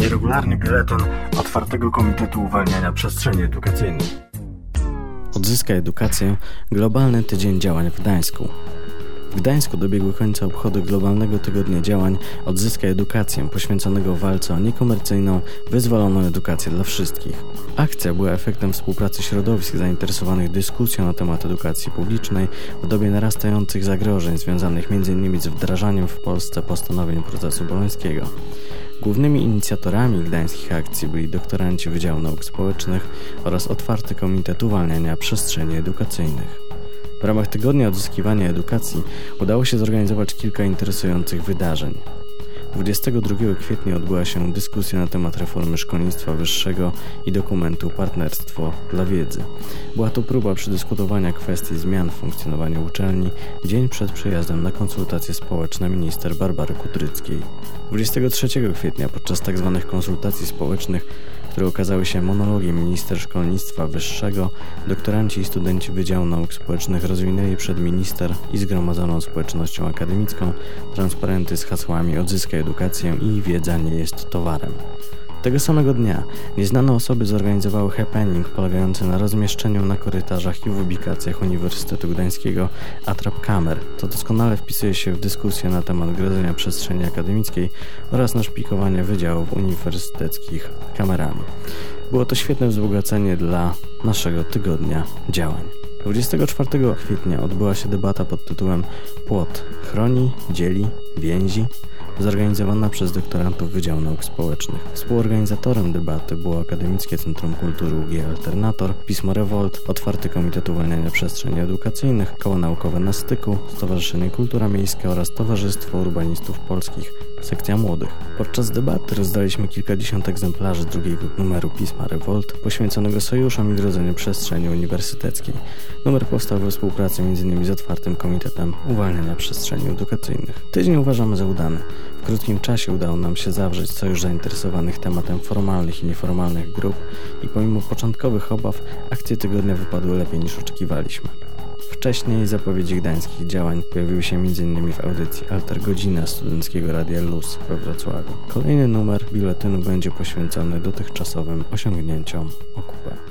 Nieregularny biuletyn Otwartego Komitetu Uwalniania Przestrzeni Edukacyjnej. Odzyskaj edukację. Globalny Tydzień Działań w Gdańsku. W Gdańsku dobiegły końca obchody globalnego tygodnia działań Odzyskaj edukację, poświęconego walce o niekomercyjną, wyzwoloną edukację dla wszystkich. Akcja była efektem współpracy środowisk zainteresowanych dyskusją na temat edukacji publicznej w dobie narastających zagrożeń związanych m.in. z wdrażaniem w Polsce postanowień procesu bolońskiego. Głównymi inicjatorami gdańskich akcji byli doktoranci Wydziału Nauk Społecznych oraz Otwarty Komitet Uwalniania Przestrzeni Edukacyjnych. W ramach Tygodnia Odzyskiwania Edukacji udało się zorganizować kilka interesujących wydarzeń. 22 kwietnia odbyła się dyskusja na temat reformy szkolnictwa wyższego i dokumentu Partnerstwo dla Wiedzy. Była to próba przedyskutowania kwestii zmian w funkcjonowaniu uczelni dzień przed przyjazdem na konsultacje społeczne minister Barbary Kudryckiej. 23 kwietnia podczas tzw. Tak konsultacji społecznych które okazały się monologiem minister szkolnictwa wyższego, doktoranci i studenci Wydziału Nauk Społecznych rozwinęli przed minister i zgromadzoną społecznością akademicką transparenty z hasłami Odzyskaj edukację i wiedza nie jest towarem. Tego samego dnia nieznane osoby zorganizowały happening polegający na rozmieszczeniu na korytarzach i w ubikacjach Uniwersytetu Gdańskiego atrap kamer, co doskonale wpisuje się w dyskusję na temat grodzenia przestrzeni akademickiej oraz naszpikowania wydziałów uniwersyteckich kamerami. Było to świetne wzbogacenie dla naszego tygodnia działań. 24 kwietnia odbyła się debata pod tytułem Płot chroni, dzieli, więzi, zorganizowana przez doktorantów Wydziału Nauk Społecznych. Współorganizatorem debaty było Akademickie Centrum Kultury UG Alternator, Pismo Revolt, Otwarty Komitet Uwalniania Przestrzeni Edukacyjnych, Koło Naukowe na Styku, Stowarzyszenie Kultura Miejska oraz Towarzystwo Urbanistów Polskich, sekcja młodych. Podczas debaty rozdaliśmy kilkadziesiąt egzemplarzy drugiego numeru Pisma Revolt poświęconego sojuszom i grodzeniu przestrzeni uniwersyteckiej. Numer powstał we współpracy m.in. z Otwartym Komitetem Uwalniania Przestrzeni Edukacyjnych. Tydzień uważamy za udany. W krótkim czasie udało nam się zawrzeć sojusz zainteresowanych tematem formalnych i nieformalnych grup i pomimo początkowych obaw akcje tygodnia wypadły lepiej niż oczekiwaliśmy. Wcześniej zapowiedzi gdańskich działań pojawiły się m.in. w audycji Alter Godzina Studenckiego Radia Luz we Wrocławiu. Kolejny numer biuletynu będzie poświęcony dotychczasowym osiągnięciom OKUP.